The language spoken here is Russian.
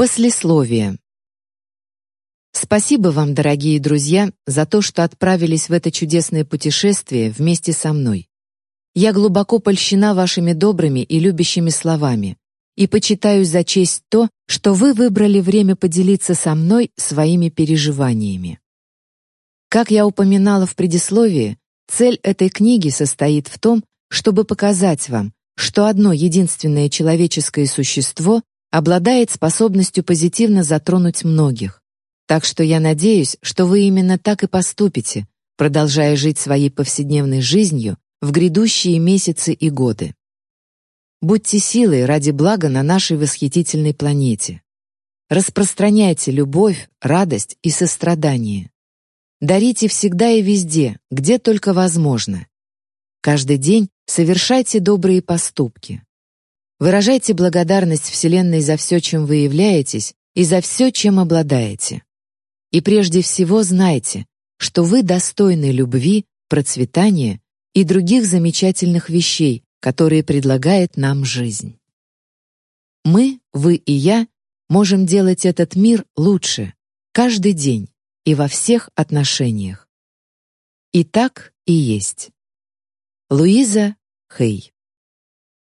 Послесловие. Спасибо вам, дорогие друзья, за то, что отправились в это чудесное путешествие вместе со мной. Я глубоко польщена вашими добрыми и любящими словами и почитаю за честь то, что вы выбрали время поделиться со мной своими переживаниями. Как я упоминала в предисловии, цель этой книги состоит в том, чтобы показать вам, что одно единственное человеческое существо обладает способностью позитивно затронуть многих. Так что я надеюсь, что вы именно так и поступите, продолжая жить своей повседневной жизнью в грядущие месяцы и годы. Будьте силой ради блага на нашей восхитительной планете. Распространяйте любовь, радость и сострадание. Дарите всегда и везде, где только возможно. Каждый день совершайте добрые поступки. Выражайте благодарность Вселенной за все, чем вы являетесь, и за все, чем обладаете. И прежде всего знайте, что вы достойны любви, процветания и других замечательных вещей, которые предлагает нам жизнь. Мы, вы и я, можем делать этот мир лучше каждый день и во всех отношениях. И так и есть. Луиза Хей